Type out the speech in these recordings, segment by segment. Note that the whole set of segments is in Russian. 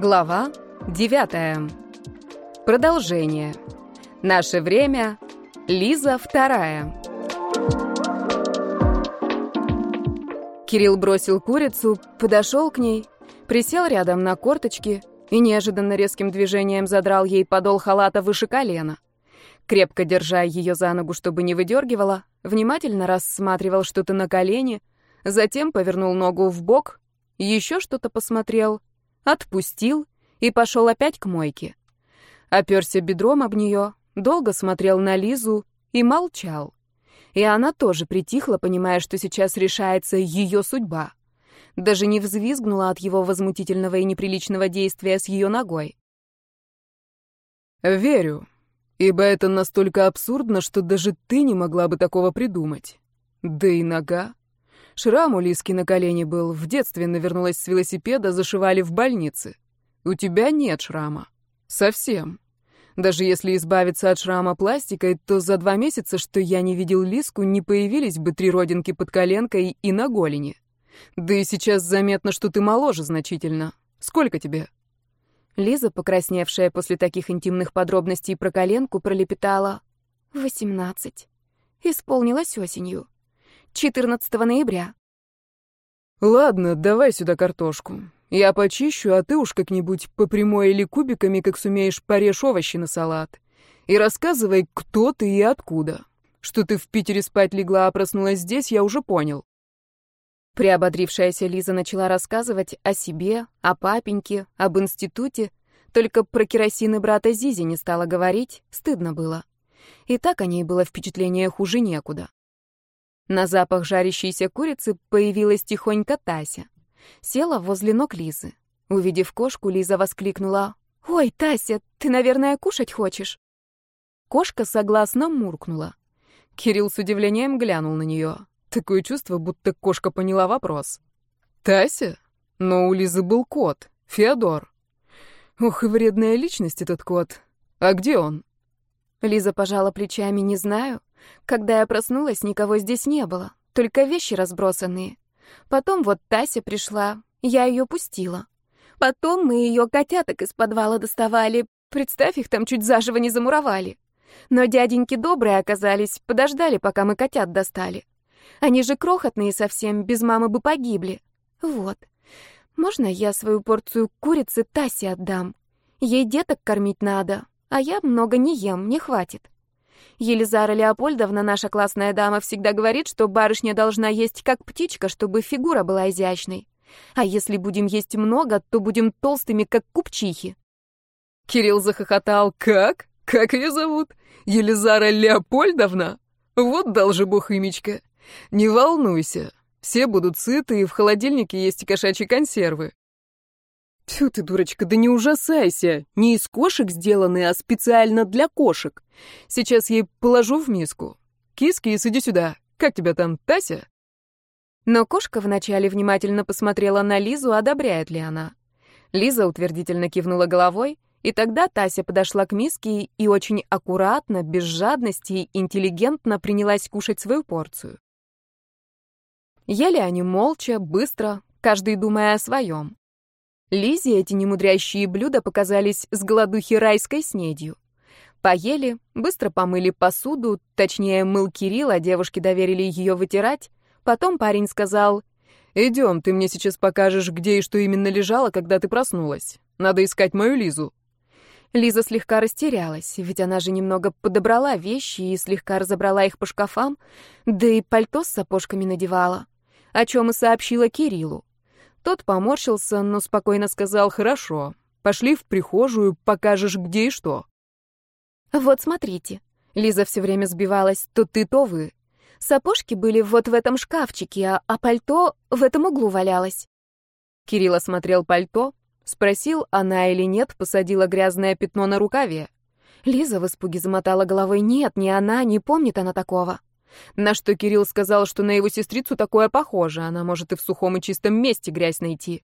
Глава 9. Продолжение. Наше время. Лиза вторая. Кирилл бросил курицу, подошел к ней, присел рядом на корточки и неожиданно резким движением задрал ей подол халата выше колена. Крепко держа ее за ногу, чтобы не выдергивала, внимательно рассматривал что-то на колени, затем повернул ногу в бок, еще что-то посмотрел — отпустил и пошел опять к мойке. Оперся бедром об нее, долго смотрел на Лизу и молчал. И она тоже притихла, понимая, что сейчас решается ее судьба. Даже не взвизгнула от его возмутительного и неприличного действия с ее ногой. «Верю, ибо это настолько абсурдно, что даже ты не могла бы такого придумать. Да и нога. Шрам у Лиски на колене был. В детстве навернулась с велосипеда, зашивали в больнице. У тебя нет шрама. Совсем. Даже если избавиться от шрама пластикой, то за два месяца, что я не видел Лиску, не появились бы три родинки под коленкой и на голени. Да и сейчас заметно, что ты моложе значительно. Сколько тебе? Лиза, покрасневшая после таких интимных подробностей про коленку, пролепетала. «Восемнадцать. Исполнилась осенью. 14 ноября. Ладно, давай сюда картошку. Я почищу, а ты уж как-нибудь по прямой или кубиками, как сумеешь, порежь овощи на салат. И рассказывай, кто ты и откуда. Что ты в Питере спать легла, а проснулась здесь, я уже понял. Приободрившаяся Лиза начала рассказывать о себе, о папеньке, об институте, только про керосин и брата Зизи не стала говорить, стыдно было. И так о ней было впечатление хуже некуда. На запах жарящейся курицы появилась тихонько Тася. Села возле ног Лизы. Увидев кошку, Лиза воскликнула. «Ой, Тася, ты, наверное, кушать хочешь?» Кошка согласно муркнула. Кирилл с удивлением глянул на нее. Такое чувство, будто кошка поняла вопрос. «Тася? Но у Лизы был кот, Феодор. Ох, и вредная личность этот кот. А где он?» Лиза пожала плечами, не знаю. Когда я проснулась, никого здесь не было, только вещи разбросанные. Потом вот Тася пришла, я ее пустила. Потом мы ее котяток из подвала доставали. Представь, их там чуть заживо не замуровали. Но дяденьки добрые оказались, подождали, пока мы котят достали. Они же крохотные совсем, без мамы бы погибли. Вот. Можно я свою порцию курицы Тасе отдам? Ей деток кормить надо, а я много не ем, не хватит. Елизара Леопольдовна, наша классная дама, всегда говорит, что барышня должна есть как птичка, чтобы фигура была изящной. А если будем есть много, то будем толстыми, как купчихи. Кирилл захохотал. «Как? Как ее зовут? Елизара Леопольдовна? Вот дал же. Не волнуйся, все будут сыты, и в холодильнике есть кошачьи консервы. Тьфу ты, дурочка, да не ужасайся. Не из кошек сделаны, а специально для кошек. Сейчас ей положу в миску. Киски, иди сюда. Как тебя там, Тася? Но кошка вначале внимательно посмотрела на Лизу, одобряет ли она. Лиза утвердительно кивнула головой, и тогда Тася подошла к миске и очень аккуратно, без жадности интеллигентно принялась кушать свою порцию. Ели они молча, быстро, каждый думая о своем. Лизе эти немудрящие блюда показались с голодухи райской снедью. Поели, быстро помыли посуду, точнее, мыл Кирилл, а девушки доверили ее вытирать. Потом парень сказал, «Идем, ты мне сейчас покажешь, где и что именно лежало, когда ты проснулась. Надо искать мою Лизу». Лиза слегка растерялась, ведь она же немного подобрала вещи и слегка разобрала их по шкафам, да и пальто с сапожками надевала, о чем и сообщила Кириллу. Тот поморщился, но спокойно сказал «Хорошо, пошли в прихожую, покажешь где и что». «Вот смотрите». Лиза все время сбивалась, то ты, то вы. Сапожки были вот в этом шкафчике, а, а пальто в этом углу валялось. Кирилл осмотрел пальто, спросил, она или нет, посадила грязное пятно на рукаве. Лиза в испуге замотала головой. Нет, не она, не помнит она такого. На что Кирилл сказал, что на его сестрицу такое похоже, она может и в сухом и чистом месте грязь найти.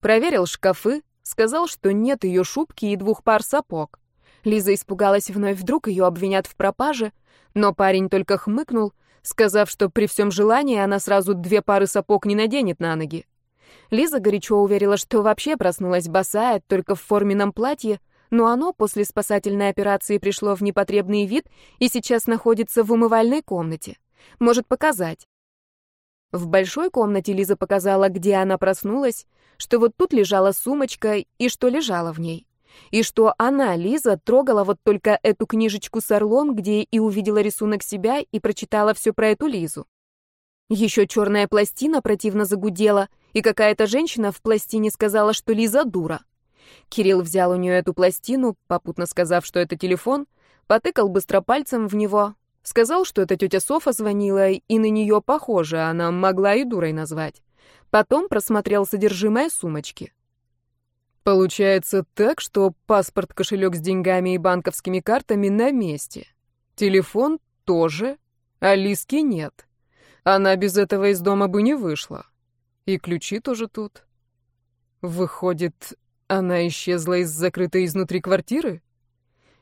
Проверил шкафы, сказал, что нет ее шубки и двух пар сапог. Лиза испугалась вновь, вдруг ее обвинят в пропаже, но парень только хмыкнул, сказав, что при всем желании она сразу две пары сапог не наденет на ноги. Лиза горячо уверила, что вообще проснулась босая, только в форменном платье, но оно после спасательной операции пришло в непотребный вид и сейчас находится в умывальной комнате. Может показать. В большой комнате Лиза показала, где она проснулась, что вот тут лежала сумочка и что лежало в ней. И что она, Лиза, трогала вот только эту книжечку с орлом, где и увидела рисунок себя и прочитала все про эту Лизу. Еще черная пластина противно загудела, и какая-то женщина в пластине сказала, что Лиза дура. Кирилл взял у нее эту пластину, попутно сказав, что это телефон, потыкал быстро пальцем в него, сказал, что это тетя Софа звонила, и на нее похоже, она могла и дурой назвать. Потом просмотрел содержимое сумочки. Получается так, что паспорт, кошелек с деньгами и банковскими картами на месте. Телефон тоже, а Лиски нет. Она без этого из дома бы не вышла. И ключи тоже тут. Выходит, она исчезла из закрытой изнутри квартиры?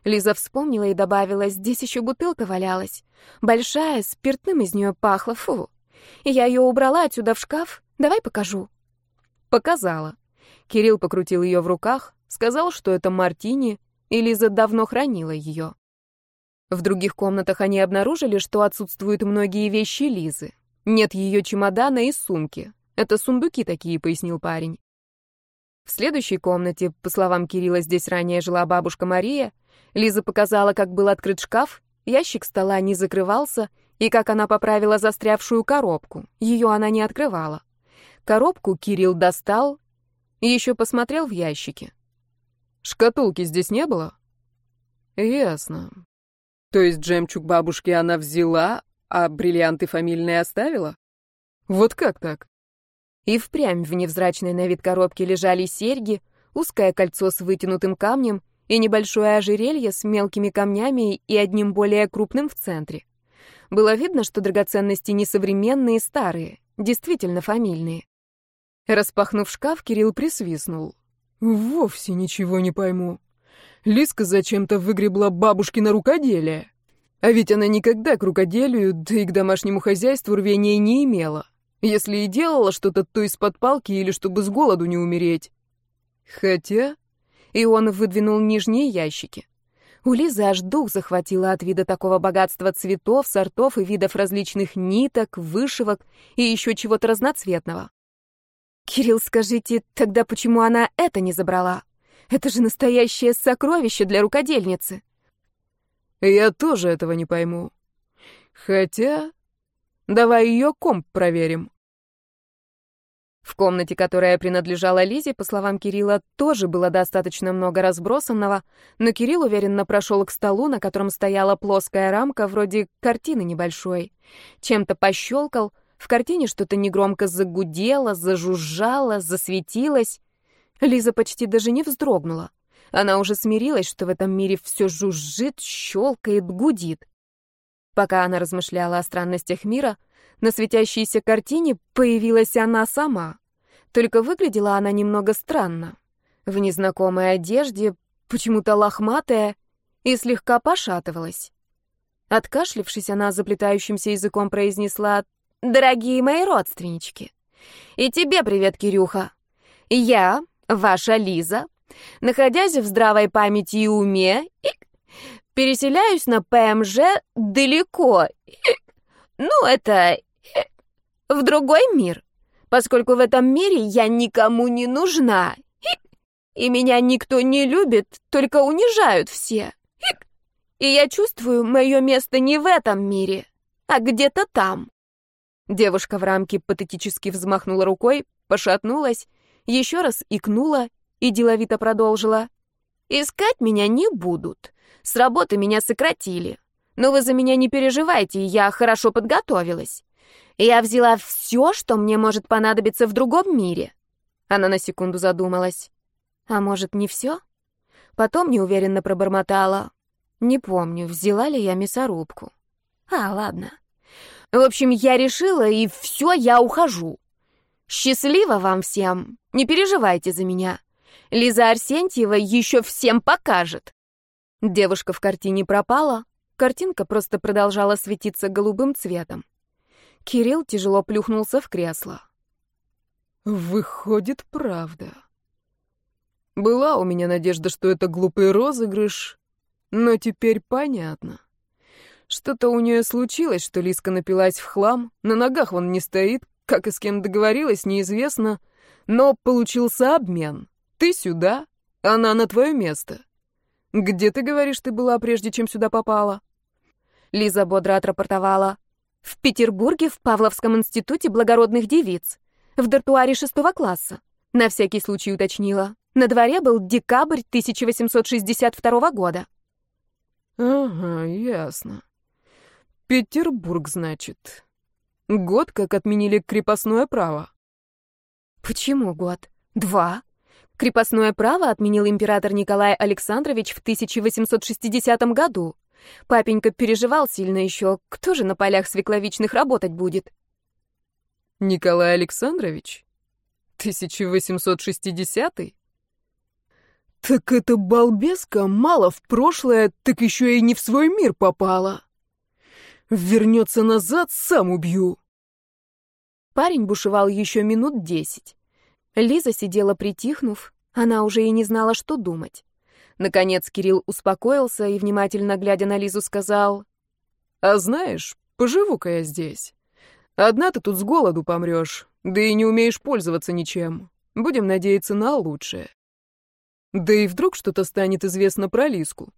Лиза вспомнила и добавила, здесь еще бутылка валялась. Большая, спиртным из нее пахло, фу. И я ее убрала отсюда в шкаф. Давай покажу. Показала. Кирилл покрутил ее в руках, сказал, что это мартини, и Лиза давно хранила ее. В других комнатах они обнаружили, что отсутствуют многие вещи Лизы. Нет ее чемодана и сумки. Это сундуки такие, пояснил парень. В следующей комнате, по словам Кирилла, здесь ранее жила бабушка Мария, Лиза показала, как был открыт шкаф, ящик стола не закрывался, и как она поправила застрявшую коробку. Ее она не открывала. Коробку Кирилл достал и еще посмотрел в ящике. «Шкатулки здесь не было?» «Ясно. То есть жемчуг бабушки она взяла, а бриллианты фамильные оставила? Вот как так?» И впрямь в невзрачной на вид коробке лежали серьги, узкое кольцо с вытянутым камнем и небольшое ожерелье с мелкими камнями и одним более крупным в центре. Было видно, что драгоценности не современные, старые, действительно фамильные. Распахнув шкаф, Кирилл присвистнул. «Вовсе ничего не пойму. Лиска зачем-то выгребла бабушкино рукоделие. А ведь она никогда к рукоделию, да и к домашнему хозяйству рвения не имела. Если и делала что-то, то из-под палки или чтобы с голоду не умереть. Хотя... И он выдвинул нижние ящики. У Лизы аж дух захватило от вида такого богатства цветов, сортов и видов различных ниток, вышивок и еще чего-то разноцветного. «Кирилл, скажите, тогда почему она это не забрала? Это же настоящее сокровище для рукодельницы!» «Я тоже этого не пойму. Хотя... Давай ее комп проверим». В комнате, которая принадлежала Лизе, по словам Кирилла, тоже было достаточно много разбросанного, но Кирилл уверенно прошел к столу, на котором стояла плоская рамка, вроде картины небольшой. Чем-то пощелкал, в картине что-то негромко загудело, зажужжало, засветилось. Лиза почти даже не вздрогнула. Она уже смирилась, что в этом мире все жужжит, щелкает, гудит. Пока она размышляла о странностях мира, на светящейся картине появилась она сама. Только выглядела она немного странно. В незнакомой одежде, почему-то лохматая, и слегка пошатывалась. Откашлившись, она заплетающимся языком произнесла «Дорогие мои родственнички, и тебе привет, Кирюха. Я, ваша Лиза, находясь в здравой памяти и уме, переселяюсь на ПМЖ далеко, ну, это в другой мир, поскольку в этом мире я никому не нужна. И меня никто не любит, только унижают все. И я чувствую, мое место не в этом мире, а где-то там. Девушка в рамке патетически взмахнула рукой, пошатнулась, еще раз икнула и деловито продолжила. «Искать меня не будут. С работы меня сократили. Но вы за меня не переживайте, я хорошо подготовилась. Я взяла все, что мне может понадобиться в другом мире. Она на секунду задумалась. А может, не все? Потом неуверенно пробормотала. Не помню, взяла ли я мясорубку. А, ладно. В общем, я решила, и все, я ухожу. Счастливо вам всем. Не переживайте за меня. Лиза Арсентьева еще всем покажет. Девушка в картине пропала, Картинка просто продолжала светиться голубым цветом. Кирилл тяжело плюхнулся в кресло. Выходит, правда. Была у меня надежда, что это глупый розыгрыш, но теперь понятно. Что-то у нее случилось, что Лиска напилась в хлам, на ногах он не стоит, как и с кем договорилась, неизвестно, но получился обмен. Ты сюда, она на твое место. Где, ты говоришь, ты была, прежде чем сюда попала? Лиза бодро отрапортовала. В Петербурге в Павловском институте благородных девиц. В дартуаре шестого класса. На всякий случай уточнила. На дворе был декабрь 1862 года. Ага, ясно. Петербург, значит. Год, как отменили крепостное право. Почему год? Два. Крепостное право отменил император Николай Александрович в 1860 году. Папенька переживал сильно еще. Кто же на полях свекловичных работать будет? Николай Александрович? 1860-й? Так эта балбеска мало в прошлое, так еще и не в свой мир попала. Вернется назад, сам убью. Парень бушевал еще минут десять. Лиза сидела притихнув, она уже и не знала, что думать. Наконец Кирилл успокоился и, внимательно глядя на Лизу, сказал, «А знаешь, поживу-ка я здесь. Одна ты тут с голоду помрешь, да и не умеешь пользоваться ничем. Будем надеяться на лучшее. Да и вдруг что-то станет известно про Лиску.